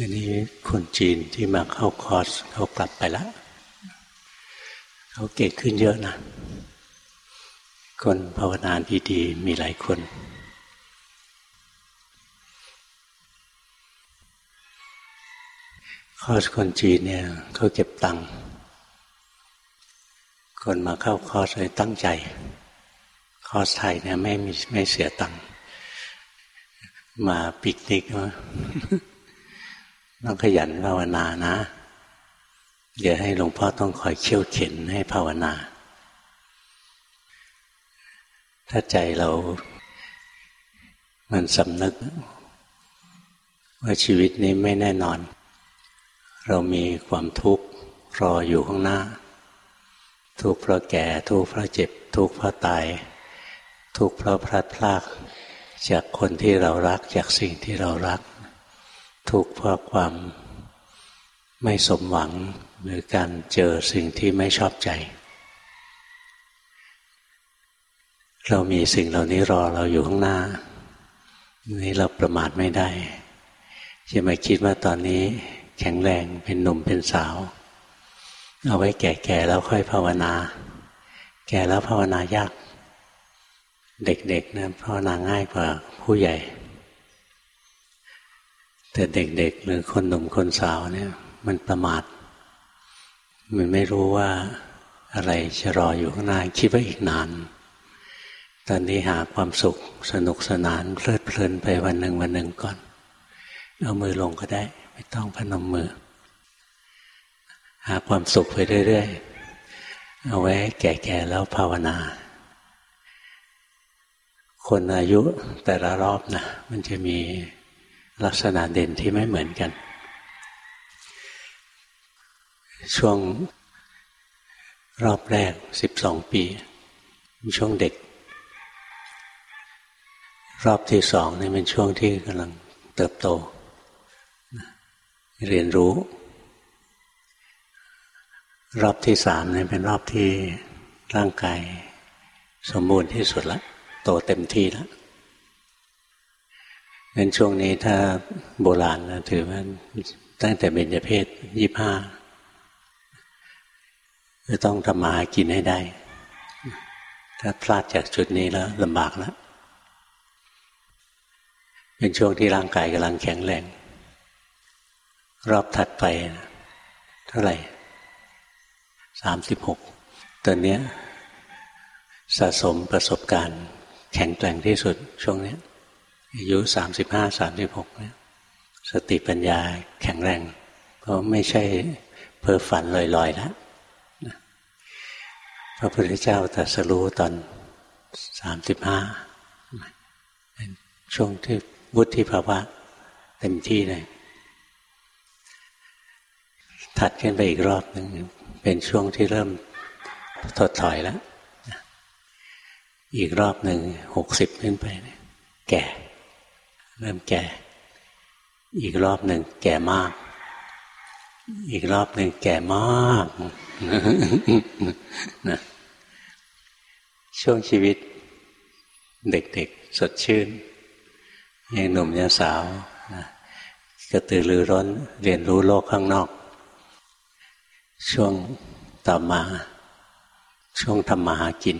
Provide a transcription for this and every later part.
อันนี้คนจีนที่มาเข้าคอร์สเขากลับไปแล้วเขาเก่งขึ้นเยอะนะ คนภาวนาดีๆ มีหลายคนคอร์สคนจีนเนี่ยเขาเก็บตังค์คนมาเข้าคอร์สเลยตั้งใจ คอร์สไทยเนี่ยไม่ไม่เสียตังค์มาปิกนิกว่า ต้องขยันภาวนานะ เดี๋ยวให้หลวงพ่อต้องคอยเขี่ยวเข็นให้ภาวนา ถ้าใจเรา มันสำนึก ว่าชีวิตนี้ไม่แน่นอน เรามีความทุกข์รออยู่ข้างหน้า ทุกข์เพราะแก่ ทุกข์เพราะเจ็บ ทุกข์เพราะตาย ทุกข์เพราะพลัดพรากจากคนที่เรารักจากสิ่งที่เรารัก ทุกข์เพราะความไม่สมหวังหรือการเจอสิ่งที่ไม่ชอบใจ เรามีสิ่งเหล่านี้รอเราอยู่ข้างหน้า นี่เราประมาทไม่ได้จะมาคิดว่าตอนนี้แข็งแรงเป็นหนุ่มเป็นสาว เอาไว้แก่ๆแล้วค่อยภาวนา แก่แล้วภาวนายาก เด็กๆนะภาวนาง่ายกว่าผู้ใหญ่ แต่เด็กๆ หรือคนหนุ่มคนสาวเนี่ย มันประมาทมันไม่รู้ว่าอะไรจะรออยู่ข้างหน้าคิดว่าอีกนาน ตอนนี้หาความสุขสนุกสนานเพลิดเพลินไปวันหนึ่งวันหนึ่งก่อน เอามือลงก็ได้ ไม่ต้องพนมมือ หาความสุขไปเรื่อยๆ เอาไว้แก่ๆแล้วภาวนา คนอายุแต่ละรอบนะมันจะมี ลักษณะเด่นที่ไม่เหมือนกัน ช่วงรอบแรกสิบสองปีช่วงเด็ก รอบที่สองนี่เป็นช่วงที่กำลังเติบโต เรียนรู้ รอบที่สามนี่เป็นรอบที่ร่างกายสมบูรณ์ที่สุดแล้วโตเต็มที่แล้ว งั้นช่วงนี้ถ้าโบราณนะถือว่าตั้งแต่เบญจเพศยี่ห้าจะต้องทำมาหากินให้ได้ ถ้าพลาดจากจุดนี้แล้วลำบากแล้วเป็นช่วงที่ร่างกายกำลังแข็งแรง รอบถัดไป เท่าไหร่สามสิบหกตอนนี้สะสมประสบการณ์ แข็งแกร่งที่สุดช่วงนี้ อายุสามสิบห้าสามสิบหกเนี่ยสติปัญญาแข็งแรง เพราะไม่ใช่เพ้อฝันลอยๆแล้วพระพุทธเจ้าตรัสรู้ตอนสามสิบห้าช่วงที่วุฒิภาวะเต็มที่เลยถัดขึ้นไปอีกรอบหนึ่งเป็นช่วงที่เริ่มถดถอยแล้ว อีกรอบหนึ่งหกสิบขึ้นไป แก่ เริ่มแก่ อีกรอบหนึ่งแก่มาก อีกรอบหนึ่งแก่มากนะช่วงชีวิต เด็กๆ สดชื่นยังหนุ่มยังสาวนะกระตือรือร้นเรียนรู้โลกข้างนอก ช่วงต่อมา ช่วงทำมาหากิน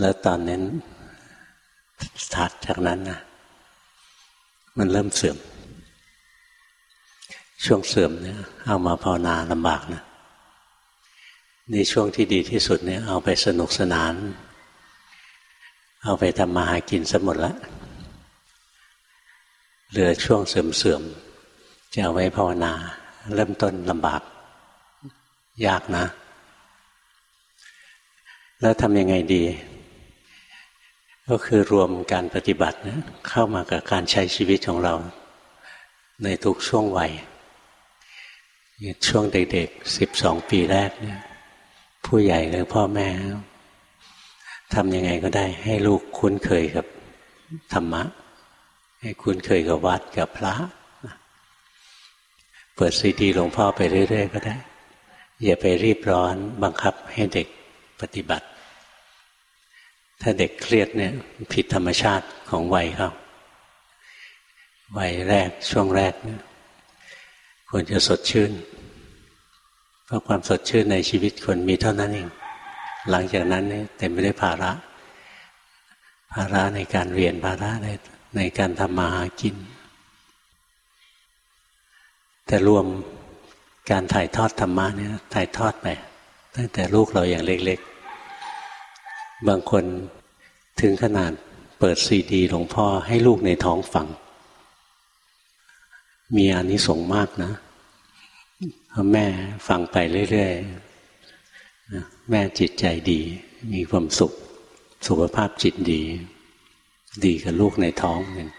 แล้วตอนนั้น ถัดจากนั้นนะมันเริ่มเสื่อม ช่วงเสื่อมเนี่ยเอามาภาวนาลำบากนะในช่วงที่ดีที่สุดเนี่ยเอาไปสนุกสนาน เอาไปทำมาหากินสมหมดละเหลือช่วงเสื่อมเสื่อมจะเอาไว้ภาวนา เริ่มต้นลำบาก ยากนะ แล้วทำยังไงดี ก็คือรวมการปฏิบัตินะเข้ามากับการใช้ชีวิตของเรา ในทุกช่วงวัยช่วงเด็กๆสิบสองปีแรกเนี่ยผู้ใหญ่หรือพ่อแม่ทำยังไงก็ได้ให้ลูกคุ้นเคยกับธรรมะ ให้คุ้นเคยกับวัดกับพระ เปิดซีดีหลวงพ่อไปเรื่อยๆก็ได้ อย่าไปรีบร้อนบังคับให้เด็กปฏิบัติ ถ้าเด็กเครียดเนี่ย ผิดธรรมชาติของวัยเขาวัยแรกช่วงแรกเนี่ยควรจะสดชื่น เพราะความสดชื่นในชีวิตคนมีเท่านั้นเอง หลังจากนั้นเนี่ยเต็มไปด้วยภาระ ภาระในการเรียนภาระในในการทำมาหากิน แต่รวมการถ่ายทอดธรรมะเนี่ยถ่ายทอดไปตั้งแต่ลูกเราอย่างเล็กๆ บางคนถึงขนาดเปิดซีดีหลวงพ่อให้ลูกในท้องฟัง มีอานิสงส์มากนะเพราะแม่ฟังไปเรื่อยๆแม่จิตใจดี มีความสุข สุขภาพจิตดี ดีกับลูกในท้องนึ่ง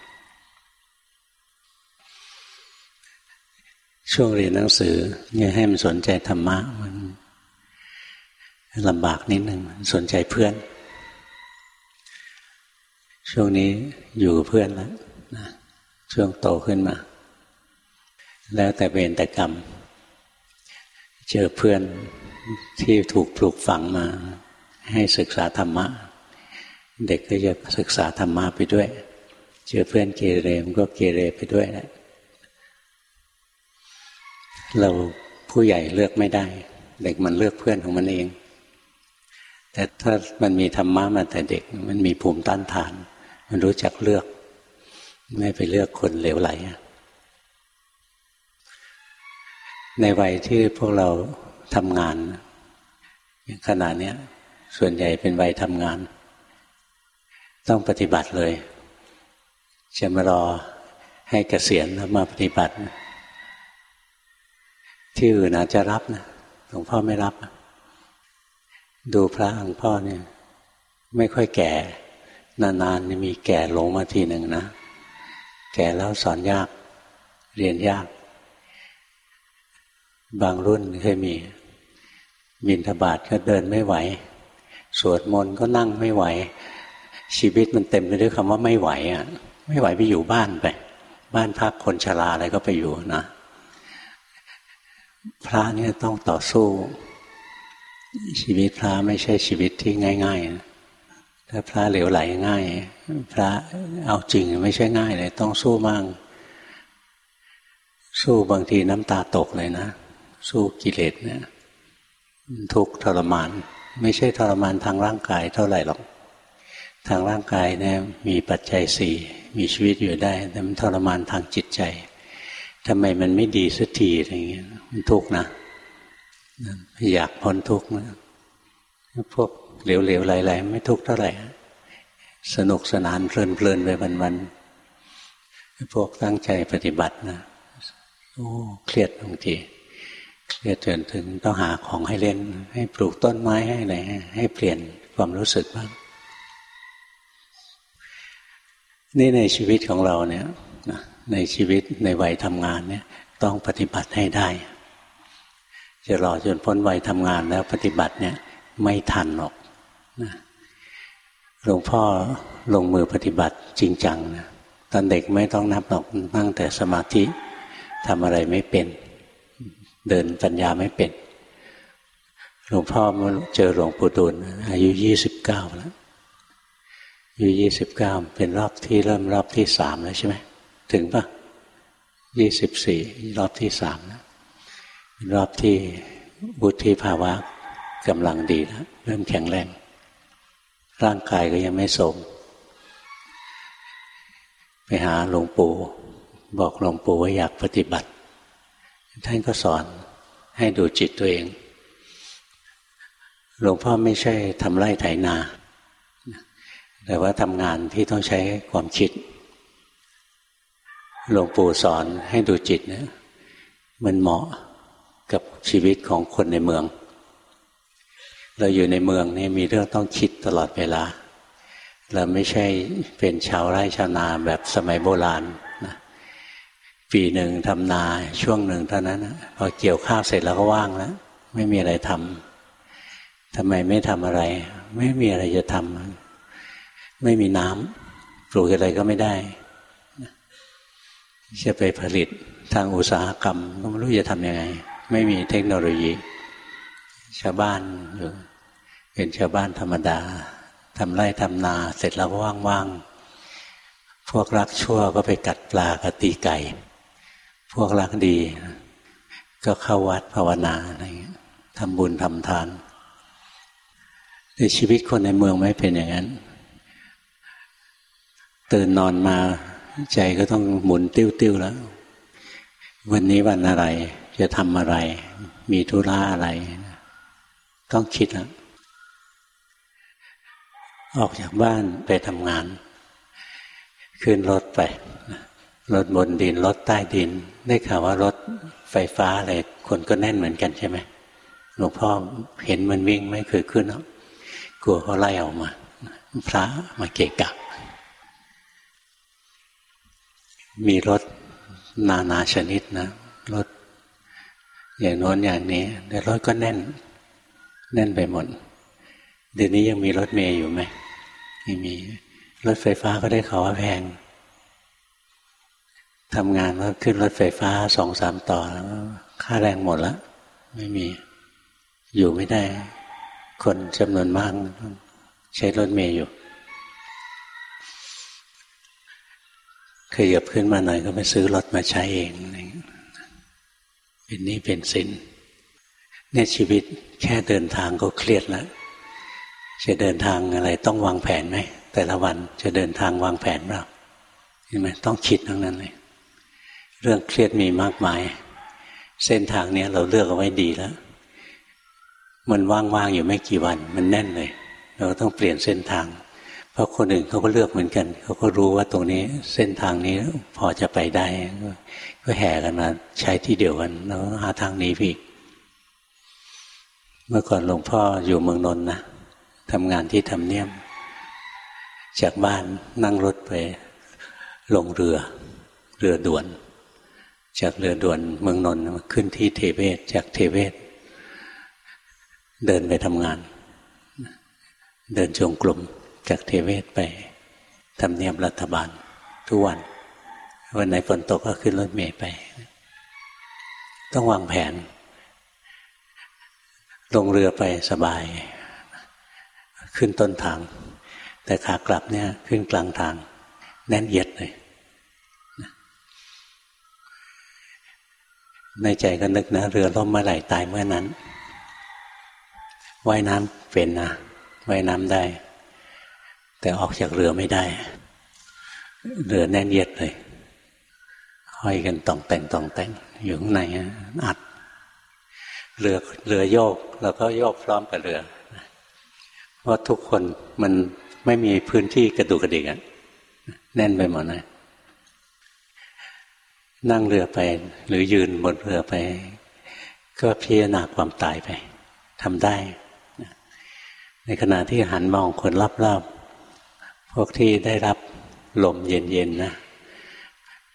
ช่วงเรียนหนังสือเนี่ยให้มันสนใจธรรมะมันลำบากนิดหนึ่งสนใจเพื่อน ช่วงนี้อยู่เพื่อนแล้วนะช่วงโตขึ้นมา แล้วแต่เวรแต่กรรม เจอเพื่อนที่ถูกปลูกฝังมา ให้ศึกษาธรรมะ เด็กก็จะศึกษาธรรมะไปด้วย เจอเพื่อนเกเรมก็เกเรไปด้วยแหละเราผู้ใหญ่เลือกไม่ได้ เด็กมันเลือกเพื่อนของมันเอง แต่ถ้ามันมีธรรมะมาแต่เด็กมันมีภูมิต้านทาน มันรู้จักเลือก ไม่ไปเลือกคนเหลวไหล ในวัยที่พวกเราทำงานขนาดนี้ส่วนใหญ่เป็นวัยทำงาน ต้องปฏิบัติเลย จะมารอให้เกษียณแล้วมาปฏิบัติ ที่อื่นอาจจะรับนะหลวงพ่อไม่รับ ดูพระหลวงพ่อเนี่ย ไม่ค่อยแก่ นานๆมีแก่หลงมาทีหนึ่งนะ แก่แล้วสอนยาก เรียนยาก บางรุ่นเคยมี บินทบาทก็เดินไม่ไหว สวดมนต์ก็นั่งไม่ไหว ชีวิตมันเต็มไปด้วยคำว่าไม่ไหวอะ ไม่ไหวไปอยู่บ้านไป บ้านพักคนชราอะไรก็ไปอยู่นะ พระเนี่ยต้องต่อสู้ ชีวิตพระไม่ใช่ชีวิตที่ง่าย ๆ ถ้าพระเหลวไหลง่าย พระเอาจริงไม่ใช่ง่ายเลย ต้องสู้มากสู้บางทีน้ำตาตกเลยนะ สู้กิเลสเนี่ยทุกทรมาน ไม่ใช่ทรมานทางร่างกายเท่าไหร่หรอก ทางร่างกายเนี่ยมีปัจจัยสี่มีชีวิตอยู่ได้ แต่มันทรมานทางจิตใจทำไมมันไม่ดีสักทีอะไรเงี้ยมันทุกข์นะอยากพ้นทุกข์นะพวก เหลวๆไหลๆไม่ทุกข์เท่าไหร่ สนุกสนานเพลินๆไปวันๆพวกตั้งใจปฏิบัตินะโอ้เครียดบางทีเครียดจนถึงต้องหาของให้เล่น ให้ปลูกต้นไม้ให้อะไรให้เปลี่ยนความรู้สึกบ้างนี่ในชีวิตของเราเนี่ยในชีวิตในวัยทำงานเนี่ย ต้องปฏิบัติให้ได้ จะรอจนพ้นวัยทำงานแล้วปฏิบัติเนี่ย ไม่ทันหรอก นะหลวงพ่อลงมือปฏิบัติจริงจังนะตอนเด็กไม่ต้องนับหรอกนั่งแต่สมาธิทำอะไรไม่เป็น เดินปัญญาไม่เป็น หลวงพ่อมาเจอหลวงปู่ดูลอายุยี่สิบเก้าแล้วอายุยี่สิบเก้าเป็นรอบที่เริ่มรอบที่สามแล้วใช่ไหมถึงปะยี่สิบสี่รอบที่สามนะรอบที่บุตรีภาวะกำลังดีแล้วเริ่มแข็งแรง ร่างกายก็ยังไม่สม ไปหาหลวงปู่บอกหลวงปู่ว่าอยากปฏิบัติ ท่านก็สอนให้ดูจิตตัวเอง หลวงพ่อไม่ใช่ทำไร่ไถนา แต่ว่าทำงานที่ต้องใช้ความคิด หลวงปู่สอนให้ดูจิตเนี่ยมันเหมาะกับชีวิตของคนในเมือง เราอยู่ในเมืองนี่มีเรื่องต้องคิดตลอดเวลา เราไม่ใช่เป็นชาวไร่ชาวนาแบบสมัยโบราณนะปีหนึ่งทำนาช่วงหนึ่งเท่านั้นพอเกี่ยวข้าวเสร็จแล้วก็ว่างแล้วไม่มีอะไรทำทำไมไม่ทำอะไร ไม่มีอะไรจะทำไม่มีน้ำปลูกอะไรก็ไม่ได้จะไปผลิตทางอุตสาหกรรมก็ไม่รู้จะทำยังไง ไม่มีเทคโนโลยี ชาวบ้านหรือเป็นชาวบ้านธรรมดาทำไร่ทำนา เสร็จแล้วก็ว่างๆ พวกรักชั่วก็ไปกัดปลากตีไก่ พวกรักดี ก็เข้าวัดภาวนาอะไรเงี้ยทำบุญทำทานในชีวิตคนในเมืองไม่เป็นอย่างนั้น ตื่นนอนมาใจก็ต้องหมุนติ้วๆแล้ว วันนี้วันอะไร จะทำอะไร มีธุระอะไร ต้องคิดแล้วออกจากบ้านไปทำงาน ขึ้นรถไป รถบนดิน รถใต้ดิน ได้ข่าวว่ารถไฟฟ้าอะไรคนก็แน่นเหมือนกันใช่ไหมหลวงพ่อเห็นมันวิ่งไม่เคยขึ้นหรอกกลัวเขาไล่ออกมา พระมาเกะกะ มีรถนานาชนิดนะ รถอย่างโน้นอย่างนี้แต่รถก็แน่น แน่นไปหมด เดี๋ยวนี้ยังมีรถเมย์อยู่ไหมไม่มี รถไฟฟ้าก็ได้เขาว่าแพงทำงานก็ขึ้นรถไฟฟ้าสองสามต่อแล้วค่าแรงหมดแล้วไม่มี อยู่ไม่ได้ คนจำนวนมาก ใช้รถเมย์อยู่เคยหยับขึ้นมาหน่อยก็ไปซื้อรถมาใช้เอง เป็นนี้เป็นสิน เนี่ยชีวิตแค่เดินทางก็เครียดแล้วจะเดินทางอะไรต้องวางแผนไหมแต่ละวันจะเดินทางวางแผนเปล่าเห็นไหมต้องคิดทั้งนั้นเลย เรื่องเครียดมีมากมาย เส้นทางเนี้ยเราเลือกเอาไว้ดีแล้ว มันว่างๆอยู่ไม่กี่วัน มันแน่นเลย เราต้องเปลี่ยนเส้นทาง เพราะคนอื่นเขาก็เลือกเหมือนกัน เขาก็รู้ว่าตรงนี้เส้นทางนี้พอจะไปได้ ก็แห่กันมาใช้ที่เดียวกันแล้วหาทางหนี้พี่ เมื่อก่อนหลวงพ่ออยู่เมืองนนท์นะทำงานที่ทำเนียม จากบ้านนั่งรถไป ลงเรือ เรือด่วน จากเรือด่วนเมืองนนท์ขึ้นที่เทเวศ จากเทเวศ เดินไปทำงาน เดินจงกลมจากเทเวศไปทำเนียบรัฐบาล ทุกวัน วันไหนฝนตกก็ขึ้นรถเมล์ไป ต้องวางแผน ลงเรือไปสบาย ขึ้นต้นทาง แต่ขากลับเนี่ย ขึ้นกลางทาง แน่นเอียดเลยในใจก็นึกนะ เรือล่มเมื่อไหร่ตายเมื่อนั้นว่ายน้ำเป็นนะว่ายน้ำได้ แต่ออกจากเรือไม่ได้ เรือแน่นเย็ดเลยห้อยกันตองแต่งตองแต่งอยู่ข้างในอัด เรือเรือโยกเราก็โยกพร้อมกับเรือเพราะทุกคนมันไม่มีพื้นที่กระดูกกระดิกอะแน่นไปหมดเลยนั่งเรือไป หรือยืนบนเรือไป ก็พิจารณาความตายไปทำได้ ในขณะที่หันมองคนรอบๆพวกที่ได้รับลมเย็นๆนะ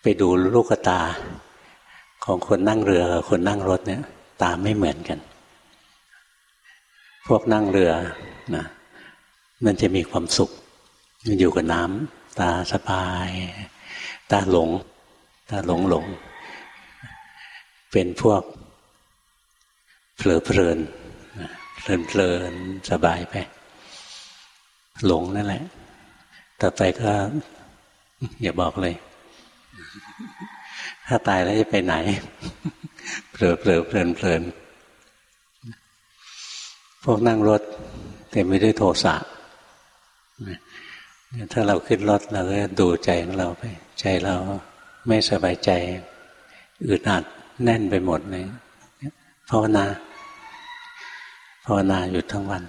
ไปดูลูกตาของคนนั่งเรือกับคนนั่งรถเนี่ย ตาไม่เหมือนกัน พวกนั่งเรือนะมันจะมีความสุข มันอยู่กับน้ำตาสบาย ตาหลง ตาหลงหลง เป็นพวกเผลอเพลินเพลินเพลินสบายไป หลงนั่นแหละ ต่อไปก็ อย่าบอกเลย ถ้าตายแล้วจะไปไหน เผลอเพลิเพลินเพลินพวกนั่งรถเต็มไปด้วยโทสะถ้าเราขึ้นรถเราก็ดูใจของเราไป ใจเราไม่สบายใจอึดอัดแน่นไปหมดเลยภาวนาภาวนาอยู่ทั้งวัน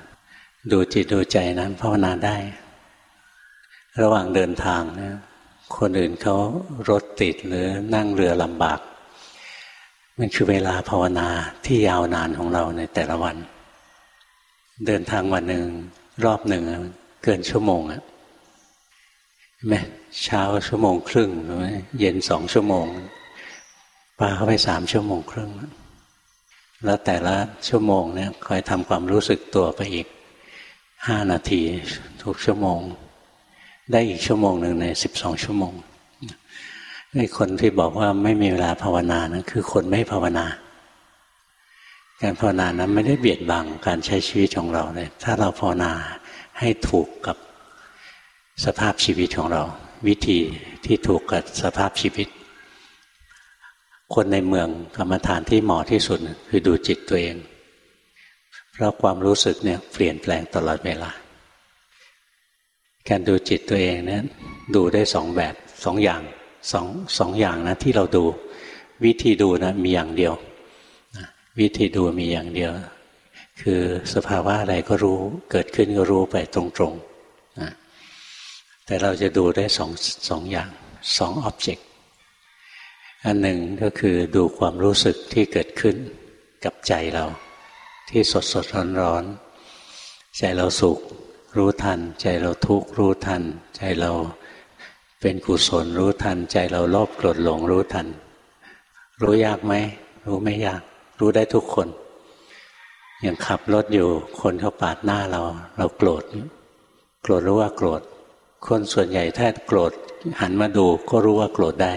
ดูจิตดูใจนั้นภาวนาได้ ระหว่างเดินทางนะคนอื่นเขารถติดหรือนั่งเรือลำบาก มันคือเวลาภาวนาที่ยาวนานของเราในแต่ละวัน เดินทางวันหนึ่งรอบหนึ่งเกินชั่วโมงอะไหมเช้าชั่วโมงครึ่งเย็นสองชั่วโมงปาเข้าไปสามชั่วโมงครึ่งแล้วแต่ละชั่วโมงเนี่ยคอยทำความรู้สึกตัวไปอีกห้านาทีทุกชั่วโมง ได้อีกชั่วโมงหนึ่งในสิบสองชั่วโมง ไอ้คนที่บอกว่าไม่มีเวลาภาวนานะคือคนไม่ภาวนา การภาวนานั้นไม่ได้เบียดบังการใช้ชีวิตของเราเลย ถ้าเราภาวนาให้ถูกกับสภาพชีวิตของเรา วิธีที่ถูกกับสภาพชีวิต คนในเมืองกรรมฐานที่เหมาะที่สุด คือดูจิตตัวเอง เพราะความรู้สึกเนี่ยเปลี่ยนแปลงตลอดเวลา การดูจิตตัวเองเนี่ยดูได้สองแบบสองอย่าง สองสองอย่างนะที่เราดู วิธีดูนะมีอย่างเดียว วิธีดูมีอย่างเดียว คือสภาวะอะไรก็รู้เกิดขึ้นก็รู้ไปตรงๆนะแต่เราจะดูได้สองสองอย่างสองอ็อบเจกต์อันหนึ่งก็คือดูความรู้สึกที่เกิดขึ้นกับใจเรา ที่สดสดร้อนร้อนใจเราสุขรู้ทัน ใจเราทุกข์รู้ทัน ใจเรา เป็นกุศลรู้ทัน ใจเราโลภโกรธหลงรู้ทัน รู้ยากไหมรู้ไม่ยาก รู้ได้ทุกคน อย่างขับรถอยู่คนเขาปาดหน้าเรา เราโกรธโกรธรู้ว่าโกรธคนส่วนใหญ่ถ้าโกรธหันมาดูก็รู้ว่าโกรธได้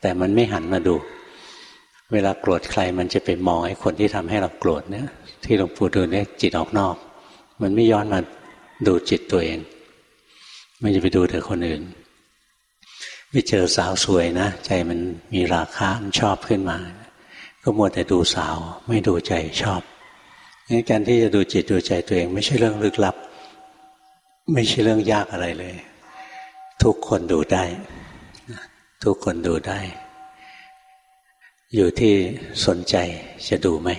แต่มันไม่หันมาดู เวลาโกรธใครมันจะไปมองไอ้คนที่ทำให้เราโกรธเนี่ย ที่หลวงปู่ดูเนี่ยจิตออกนอก มันไม่ย้อนมาดูจิตตัวเองไม่จะไปดูแต่คนอื่น ไปเจอสาวสวยนะ ใจมันมีราคามันชอบขึ้นมา ก็มัวแต่ดูสาวไม่ดูใจชอบนี่การที่จะดูจิตดูใจตัวเอง ไม่ใช่เรื่องลึกลับ ไม่ใช่เรื่องยากอะไรเลย ทุกคนดูได้ ทุกคนดูได้ อยู่ที่สนใจจะดูไหม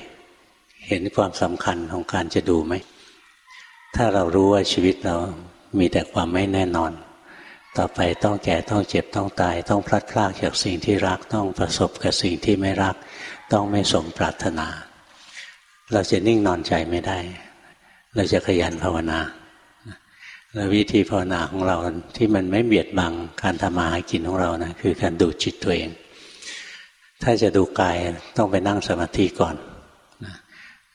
เห็นความสำคัญของการจะดูไหม ถ้าเรารู้ว่าชีวิตเรามีแต่ความไม่แน่นอน ต่อไปต้องแก่ต้องเจ็บต้องตาย ต้องพลัดพรากจากสิ่งที่รักต้องประสบกับสิ่งที่ไม่รัก ต้องไม่สมปรารถนา เราจะนิ่งนอนใจไม่ได้ เราจะขยันภาวนาและวิธีภาวนาของเราที่มันไม่เบียดบังการทำมาหากินของเรานะคือการดูจิตตัวเอง ถ้าจะดูกายต้องไปนั่งสมาธิก่อน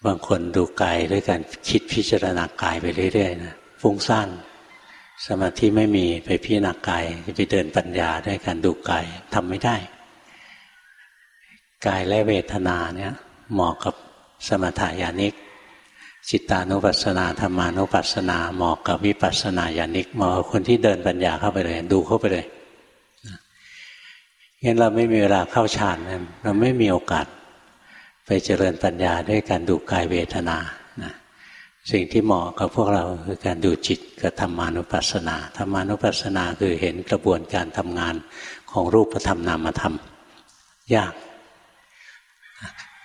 บางคนดูกายด้วยการคิดพิจารณากายไปเรื่อยๆนะฟุ้งซ่าน สมาธิไม่มีไปพิจารณากายจะไปเดินปัญญาด้วยการดูกายทำไม่ได้ กายและเวทนาเนี่ยเหมาะกับสมถายานิก จิตานุปัสสนาธรรมานุปัสสนาเหมาะกับวิปัสสนาญาณิกเหมาะกับคนที่เดินปัญญาเข้าไปเลย ดูเข้าไปเลยงั้นเราไม่มีเวลาเข้าฌานเราไม่มีโอกาส ไปเจริญปัญญาด้วยการดูกายเวทนา สิ่งที่เหมาะกับพวกเราคือการดูจิตกับธรรมานุปัสสนาธรรมานุปัสสนาคือเห็นกระบวนการทำงานของรูปธรรมนามธรรม ยาก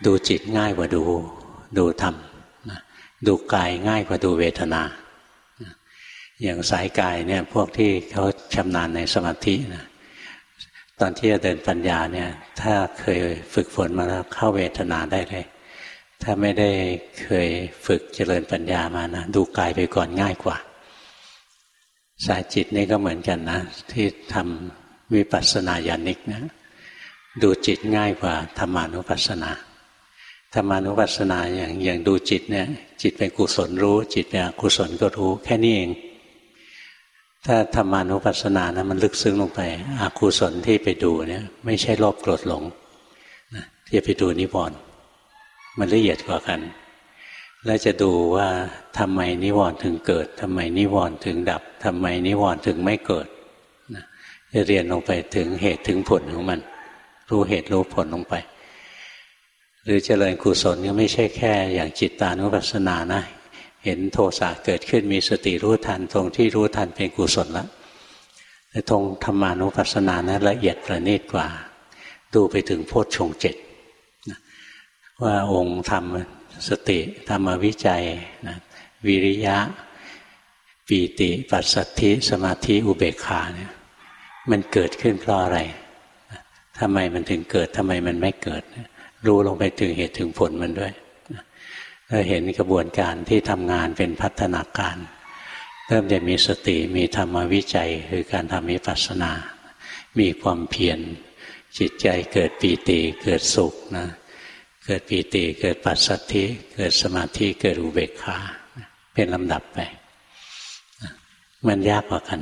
ดูจิตง่ายกว่าดูดูธรรมดูกายง่ายกว่าดูเวทนา อย่างสายกายเนี่ยพวกที่เขาชำนาญในสมาธินะตอนที่จะเดินปัญญาเนี่ยถ้าเคยฝึกฝนมาแล้วเข้าเวทนาได้เลย ถ้าไม่ได้เคยฝึกเจริญปัญญามานะดูกายไปก่อนง่ายกว่า สายจิตนี่ก็เหมือนกันนะ ที่ทำวิปัสสนาญาณิกนะ ดูจิตง่ายกว่าธรรมานุปัสสนาธรรมานุปัสสนาอย่างอย่างดูจิตเนี่ย จิตเป็นกุศลรู้ จิตเป็นอกุศลก็รู้แค่นี้เอง ถ้าธรรมานุปัสสนานะมันลึกซึ้งลงไปอกุศลที่ไปดูเนี่ย ไม่ใช่โลภโกรธหลงนะที่ไปดูนิวรณ์ มันละเอียดกว่ากัน แล้วจะดูว่าทำไมนิวรณ์ถึงเกิดทำไมนิวรณ์ถึงดับทำไมนิวรณ์ถึงไม่เกิดนะจะเรียนลงไปถึงเหตุถึงผลของมัน รู้เหตุรู้ผลลงไป หรือเจริญกุศลก็ไม่ใช่แค่อย่างจิตตานุปัสสนานะเห็นโทสะเกิดขึ้นมีสติรู้ทันตรงที่รู้ทันเป็นกุศลแล้วแต่ตรงธรรมานุปัสสนานะละเอียดประณีตกว่า ดูไปถึงโพชฌงเจ็ด ว่าองค์ธรรมสติธรรมวิจัยนะวิริยะ ปีติปัสสัทธิสมาธิอุเบกขาเนี่ยมันเกิดขึ้นเพราะอะไรทำไมมันถึงเกิดทำไมมันไม่เกิด รู้ลงไปถึงเหตุถึงผลมันด้วยเราเห็นกระบวนการที่ทำงานเป็นพัฒนาการ เริ่มจะมีสติมีธรรมวิจัย คือการทำวิปัสสนา มีความเพียรจิตใจเกิดปีติเกิดสุขนะ เกิดปีติ เกิดปัสสัทธิ เกิดสมาธิ เกิดอุเบกขาเป็นลำดับไป มันยากกว่ากัน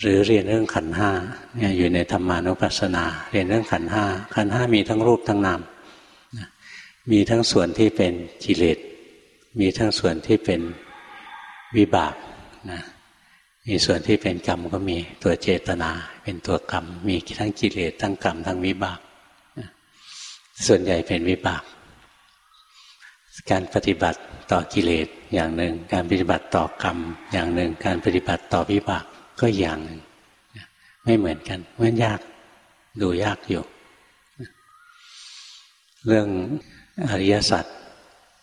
หรือเรียนเรื่องขันห้าเนี่ยอยู่ในธรรมานุปัสสนา เรียนเรื่องขันห้าขันห้ามีทั้งรูปทั้งนามมีทั้งส่วนที่เป็นกิเลสมีทั้งส่วนที่เป็นวิบากนะมีส่วนที่เป็นกรรมก็มีตัวเจตนา เป็นตัวกรรม มีทั้งกิเลสทั้งกรรมทั้งวิบาก ส่วนใหญ่เป็นวิบาก การปฏิบัติต่อกิเลสอย่างหนึ่ง การปฏิบัติต่อกรรม อย่างหนึ่ง การปฏิบัติต่อวิบากก็อย่างหนึ่งไม่เหมือนกันมันยากดูยากอยู่ เรื่องอริยสัจ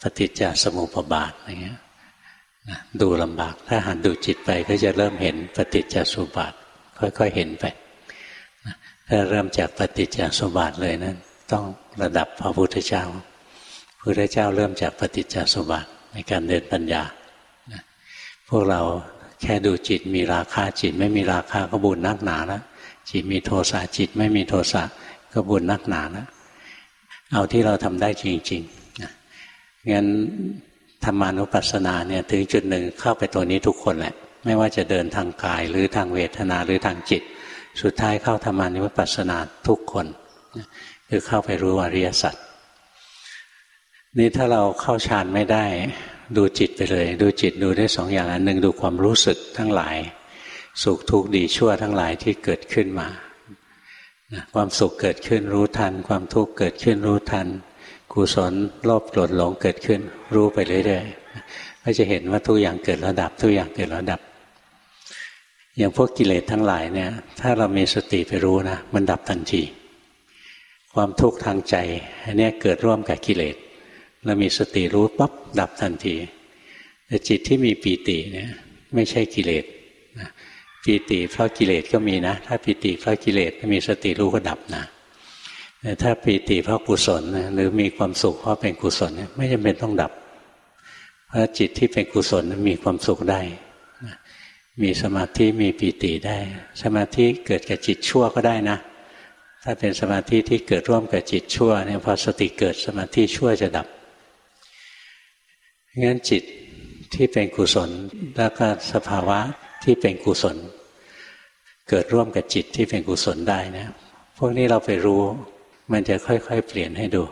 ปฏิจจสมุปบาทอะไรเงี้ยดูลำบาก ถ้าหันดูจิตไปก็จะเริ่มเห็นปฏิจจสมุปบาท ค่อยๆเห็นไปถ้าเริ่มจากปฏิจจสมุปบาทเลยนะั้นต้อง ระดับพระพุทธเจ้าพระพุทธเจ้าเริ่มจากปฏิจจสมุปบาทในการเดินปัญญา พวกเราแค่ดูจิตมีราคาจิตไม่มีราคาก็บุญนักหนาแล้วจิตมีโทสะจิตไม่มีโทสะก็บุญนักหนาแล้วเอาที่เราทำได้จริงๆนะงั้นธรรมานุปัสสนาเนี่ยถึงจุดหนึ่งเข้าไปตัวนี้ทุกคนแหละ ไม่ว่าจะเดินทางกายหรือทางเวทนาหรือทางจิต สุดท้ายเข้าธรรมานุปัสสนาทุกคน คือเข้าไปรู้อริยสัจนี่ถ้าเราเข้าฌานไม่ได้ ดูจิตไปเลย ดูจิตดูได้สองอย่างอันหนึ่งดูความรู้สึกทั้งหลาย สุขทุกข์ดีชั่วทั้งหลายที่เกิดขึ้นมาความสุขเกิดขึ้นรู้ทัน ความทุกข์เกิดขึ้นรู้ทัน กุศลโลภโกรธหลงเกิดขึ้น รู้ไปเรื่อยๆก็จะเห็นว่าทุกอย่างเกิดระดับ ทุกอย่างเกิดระดับ อย่างพวกกิเลสทั้งหลายเนี่ย ถ้าเรามีสติไปรู้นะมันดับทันที ความทุกข์ทางใจอันนี้เกิดร่วมกับกิเลสเรามีสติรู้ปั๊บดับทันที แต่จิตที่มีปีติเนี่ยไม่ใช่กิเลสปีติเพราะกิเลสก็มีนะ ถ้าปีติเพราะกิเลสมีสติรู้ก็ดับนะแต่ถ้าปีติเพราะกุศลหรือมีความสุขเพราะเป็นกุศลไม่จำเป็นต้องดับ เพราะจิตที่เป็นกุศลมีความสุขได้ มีสมาธิมีปีติได้ สมาธิเกิดกับจิตชั่วก็ได้นะ ถ้าเป็นสมาธิที่เกิดร่วมกับจิตชั่วเนี่ยพอสติเกิดสมาธิชั่วจะดับงั้นจิตที่เป็นกุศลแล้วก็สภาวะที่เป็นกุศล เกิดร่วมกับจิตที่เป็นกุศลได้นะพวกนี้เราไปรู้ มันจะค่อยๆ เปลี่ยนให้ดู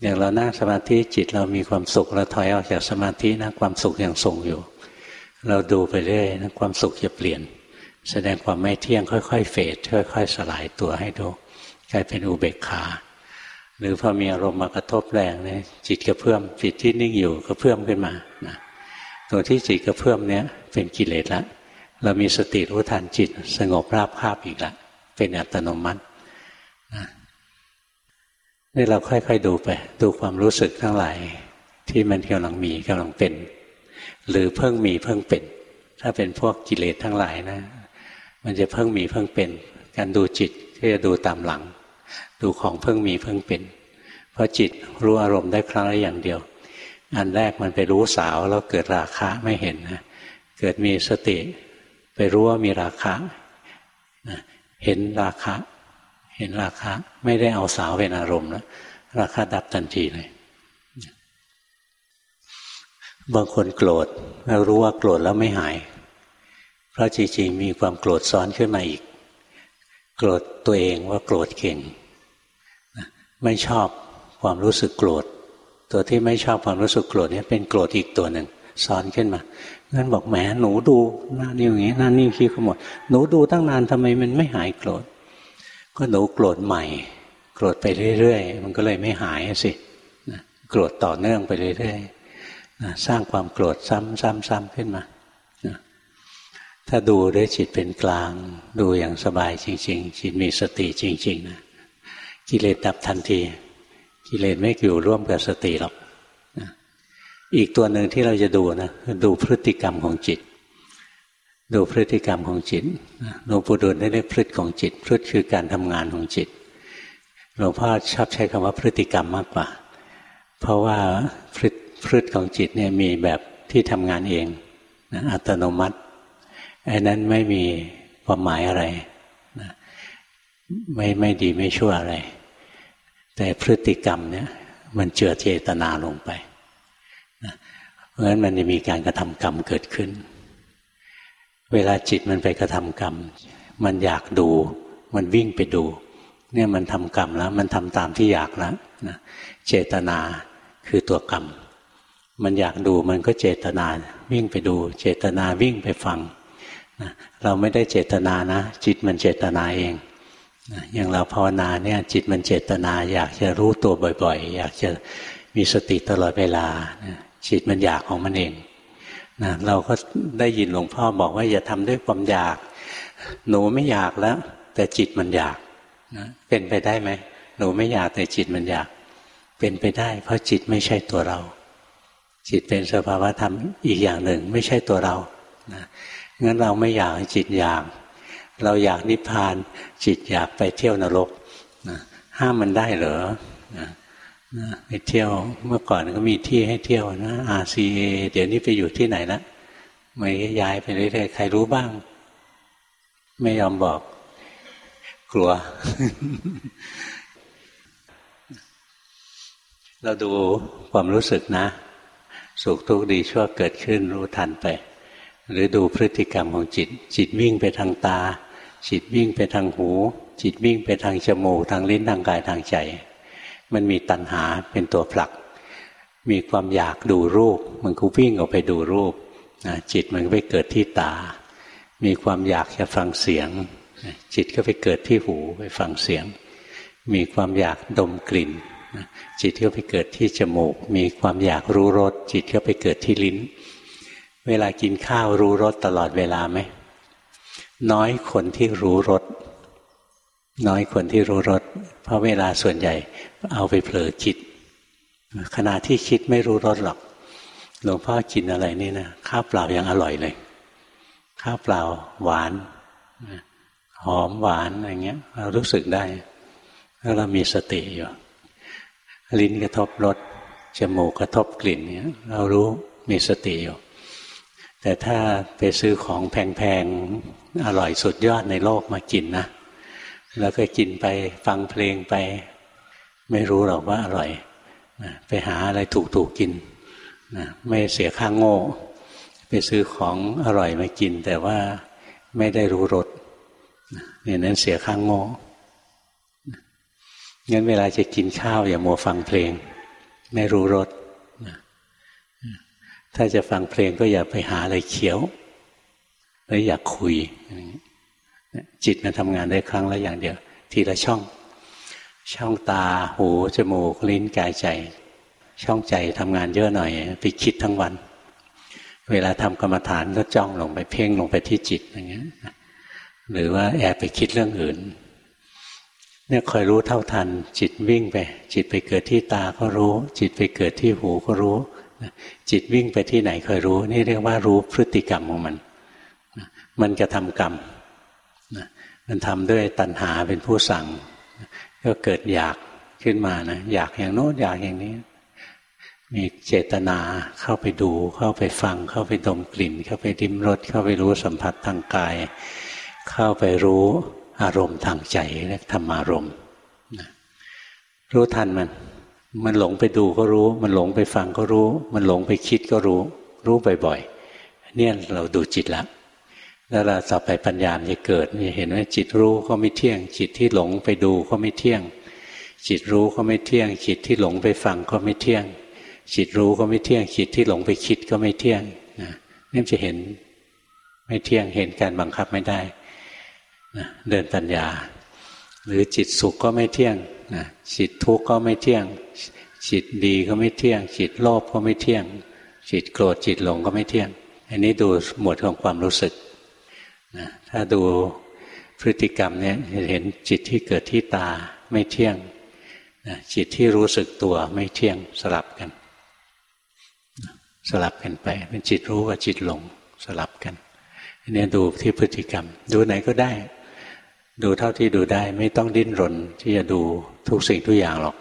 อย่างเรานั่งสมาธิจิตเรามีความสุขเราถอยออกจากสมาธินะความสุขยังทรงอยู่ เราดูไปเรื่อยนะความสุขจะเปลี่ยน แสดงความไม่เที่ยงค่อย ๆ เฟดค่อย ๆ สลายตัวให้ดูกลายเป็นอุเบกขา หรือพอมีอารมณ์มากระทบแรงเนี่ยจิตกระเพื่อมจิตที่นิ่งอยู่กระเพื่อมขึ้นมานะตัวที่จิตกระเพื่อมเนี้ยเป็นกิเลสละเรามีสติรู้ทันจิตสงบราบคาบอีกละเป็นอัตโนมัตินะนี่เราค่อย ๆ ดูไป ดูความรู้สึกทั้งหลายที่มันกำลังมีกำลังเป็น หรือเพิ่งมีเพิ่งเป็น ถ้าเป็นพวกกิเลสทั้งหลายนะ มันจะเพิ่งมีเพิ่งเป็น การดูจิตก็จะดูตามหลัง ดูของเพิ่งมีเพิ่งเป็น เพราะจิตรู้อารมณ์ได้ครั้งละอย่างเดียว อันแรกมันไปรู้สาวแล้วเกิดราคะไม่เห็นนะเกิดมีสติ ไปรู้ว่ามีราคะเห็นราคะ เห็นราคะไม่ได้เอาสาวเป็นอารมณ์แล้วราคะดับทันทีเลยบางคนโกรธแล้วรู้ว่าโกรธแล้วไม่หาย ราะจริงๆมีความโกรธซ้อนขึ้นมาอีก โกรธตัวเองว่าโกรธเก่ง ไม่ชอบความรู้สึกโกรธ ตัวที่ไม่ชอบความรู้สึกโกรธนี่เป็นโกรธอีกตัวหนึ่งซ้อนขึ้นมางั้นบอกแหมหนูดูหน้านิ่งอย่างนี้หน้านิ่งคิดขมวดหนูดูตั้งนานทำไมมันไม่หายโกรธ ก็หนูโกรธใหม่ โกรธไปเรื่อยๆ มันก็เลยไม่หายสิโกรธต่อเนื่องไปเรื่อยๆสร้างความโกรธซ้ำๆๆขึ้นมา ถ้าดูด้วยจิตเป็นกลาง ดูอย่างสบายจริง ๆ จิตมีสติจริง ๆ นะกิเลสดับทันที กิเลสไม่อยู่ร่วมกับสติหรอกอีกตัวหนึ่งที่เราจะดูนะดูพฤติกรรมของจิต ดูพฤติกรรมของจิตหลวงปู่ดูลได้เรียกพฤติของจิต พฤติคือการทำงานของจิตหลวงพ่อชอบใช้คำว่าพฤติกรรมมากกว่า เพราะว่าพฤติพฤติของจิตเนี่ยมีแบบที่ทำงานเองนะอัตโนมัติ อ้นั้นไม่มีความหมายอะไรนะไม่ไม่ดีไม่ชั่วอะไร แต่พฤติกรรมเนี่ย มันเจือเจตนาลงไปนะเพราะฉะนั้นมันจะมีการกระทำกรรมเกิดขึ้น เวลาจิตมันไปกระทำกรรม มันอยากดู มันวิ่งไปดู เนี่ยมันทำกรรมแล้ว มันทำตามที่อยากแล้วนะเจตนาคือตัวกรรม มันอยากดูมันก็เจตนาวิ่งไปดู เจตนาวิ่งไปฟัง เราไม่ได้เจตนานะ จิตมันเจตนาเองอย่างเราภาวนาเนี่ยจิตมันเจตนา อยากจะรู้ตัวบ่อยๆ อยากจะมีสติตลอดเวลาจิตมันอยากของมันเองนะเราก็ได้ยินหลวงพ่อบอกว่าอย่าทำด้วยความอยาก หนูไม่อยากแล้ว แต่จิตมันอยากนะเป็นไปได้ไหมหนูไม่อยากแต่จิตมันอยาก เป็นไปได้ เพราะจิตไม่ใช่ตัวเรา จิตเป็นสภาวะธรรมอีกอย่างหนึ่ง ไม่ใช่ตัวเรานะ งั้นเราไม่อยากจิตอยาก เราอยากนิพพาน จิตอยากไปเที่ยวนรกนะห้ามมันได้เหรอนะไปเที่ยวเมื่อก่อนก็มีที่ให้เที่ยวนะ RCA เดี๋ยวนี้ไปอยู่ที่ไหนละไม่ย้ายไปเรื่อยๆใครรู้บ้าง ไม่ยอมบอก กลัว เราดูความรู้สึกนะ สุขทุกข์ดีชั่วเกิดขึ้นรู้ทันไป หรือดูพฤติกรรมของจิต จิตวิ่งไปทางตา จิตวิ่งไปทางหู จิตวิ่งไปทางจมูกทางลิ้นทางกายทางใจ มันมีตัณหาเป็นตัวผลัก มีความอยากดูรูป มันก็วิ่งออกไปดูรูปนะจิตมันก็ไปเกิดที่ตา มีความอยากจะฟังเสียง จิตก็ไปเกิดที่หูไปฟังเสียง มีความอยากดมกลิ่นจิตก็ไปเกิดที่จมูก มีความอยากรู้รสจิตก็ไปเกิดที่ลิ้น เวลากินข้าวรู้รสตลอดเวลาไหม น้อยคนที่รู้รสน้อยคนที่รู้รสเพราะเวลาส่วนใหญ่เอาไปเผลอคิด ขณะที่คิดไม่รู้รสหรอกหลวงพ่อกินอะไรนี่นะข้าวเปล่ายังอร่อยเลย ข้าวเปล่าหวานหอมหวานอะไรเงี้ย เรารู้สึกได้แล้วเรามีสติอยู่ลิ้นกระทบรสจมูกกระทบกลิ่นเนี้ยเรารู้มีสติอยู่ แต่ถ้าไปซื้อของแพงๆ อร่อยสุดยอดในโลกมากินนะ แล้วก็กินไปฟังเพลงไป ไม่รู้หรอกว่าอร่อยนะไปหาอะไรถูกๆกินนะไม่เสียค่างโง่ ไปซื้อของอร่อยมากิน แต่ว่าไม่ได้รู้รสเนี่ยนั้นเสียค่างโง่งั้นเวลาจะกินข้าวอย่ามัวฟังเพลง ไม่รู้รส ถ้าจะฟังเพลงก็อย่าไปหาอะไรเขียว แล้วอย่าคุย จิตมันทำงานได้ครั้งละอย่างเดียว ทีละช่อง ช่องตา หู จมูก ลิ้น กายใจ ช่องใจทำงานเยอะหน่อย ไปคิดทั้งวัน เวลาทำกรรมฐานก็จ้องลงไปเพ่งลงไปที่จิตอย่างเงี้ย หรือว่าแอบไปคิดเรื่องอื่นเนี่ยคอยรู้เท่าทัน จิตวิ่งไป จิตไปเกิดที่ตาก็รู้ จิตไปเกิดที่หูก็รู้ จิตวิ่งไปที่ไหนเคยรู้ นี่เรียกว่ารู้พฤติกรรมของมัน มันจะทำกรรม มันทำด้วยตัณหาเป็นผู้สั่ง ก็เกิดอยากขึ้นมานะอยากอย่างโน้นอยากอย่างนี้ มีเจตนาเข้าไปดู เข้าไปฟัง เข้าไปดมกลิ่น เข้าไปดิ้มรสเข้าไปรู้สัมผัสทางกาย เข้าไปรู้อารมณ์ทางใจเรียกธรรมารมณ์รู้ทันมัน มันหลงไปดูก็รู้ มันหลงไปฟังก็รู้ มันหลงไปคิดก็รู้ รู้บ่อยๆเนี่ยเราดูจิตแล้วแล้วเราต่อไปปัญญาจะเกิดจะเห็นว่าจิตรู้ก็ไม่เที่ยง จิตที่หลงไปดูก็ไม่เที่ยง จิตรู้ก็ไม่เที่ยง จิตที่หลงไปฟังก็ไม่เที่ยง จิตรู้ก็ไม่เที่ยง จิตที่หลงไปคิดก็ไม่เที่ยงนะนี่จะเห็นไม่เที่ยงเห็นการบังคับไม่ได้นะเดินปัญญา หรือจิตสุขก็ไม่เที่ยง นะจิตทุกข์ก็ไม่เที่ยง จิตดีก็ไม่เที่ยง จิตโลภก็ไม่เที่ยง จิตโกรธจิตหลงก็ไม่เที่ยง อันนี้ดูหมวดของความรู้สึกนะถ้าดูพฤติกรรมเนี่ยจะเห็นจิตที่เกิดที่ตาไม่เที่ยงนะจิตที่รู้สึกตัวไม่เที่ยงสลับกัน สลับกันไป เป็นจิตรู้กับจิตหลงสลับกันอันี่ดูที่พฤติกรรม ดูไหนก็ได้ ดูเท่าที่ดูได้ไม่ต้องดิ้นรนที่จะดูทุกสิ่งทุกอย่างหรอก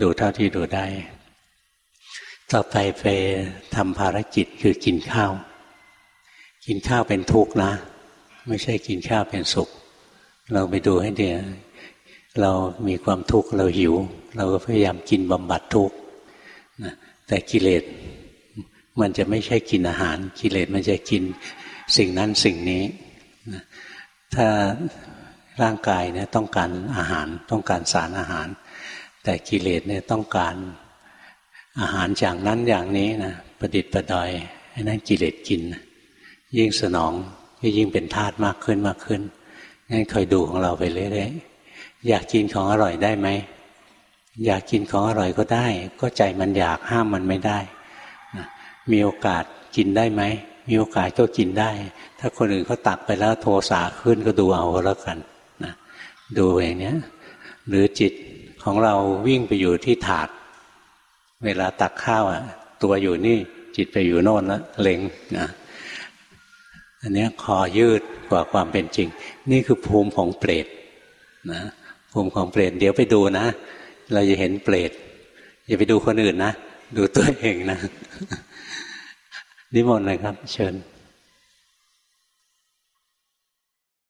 ดูเท่าที่ดูได้ ต่อไปไปทำภารกิจคือกินข้าว กินข้าวเป็นทุกข์นะ ไม่ใช่กินข้าวเป็นสุข เราไปดูให้ดีเรามีความทุกข์เราหิว เราก็พยายามกินบำบัดทุกข์แต่กิเลสมันจะไม่ใช่กินอาหาร กิเลสมันจะกินสิ่งนั้นสิ่งนี้ ถ้าร่างกายเนี่ยต้องการอาหารต้องการสารอาหาร แต่กิเลสเนี่ยต้องการอาหารอย่างนั้นอย่างนี้นะประดิษฐ์ประดอยไอ้นั้นกิเลสกิน ยิ่งสนองก็ยิ่งเป็นธาตุมากขึ้นมากขึ้นงั้นคอยดูของเราไปเรื่อยๆอยากกินของอร่อยได้ไหมอยากกินของอร่อยก็ได้ ก็ใจมันอยากห้ามมันไม่ได้ มีโอกาสกินได้ไหม มีโอกาสก็กินได้ ถ้าคนอื่นเขาตักไปแล้วโทสะขึ้นก็ดูเอาก็แล้วกันนะดูอย่างนี้หรือจิตของเราวิ่งไปอยู่ที่ถาด เวลาตักข้าวอะ ตัวอยู่นี่จิตไปอยู่โน่นแล้วเล็งนะอันนี้คอยืดกว่าความเป็นจริง นี่คือภูมิของเปรตนะภูมิของเปรตเดี๋ยวไปดูนะ เราจะเห็นเปรตอย่าไปดูคนอื่นนะ ดูตัวเองนะ นิมนต์เลยครับ เชิญ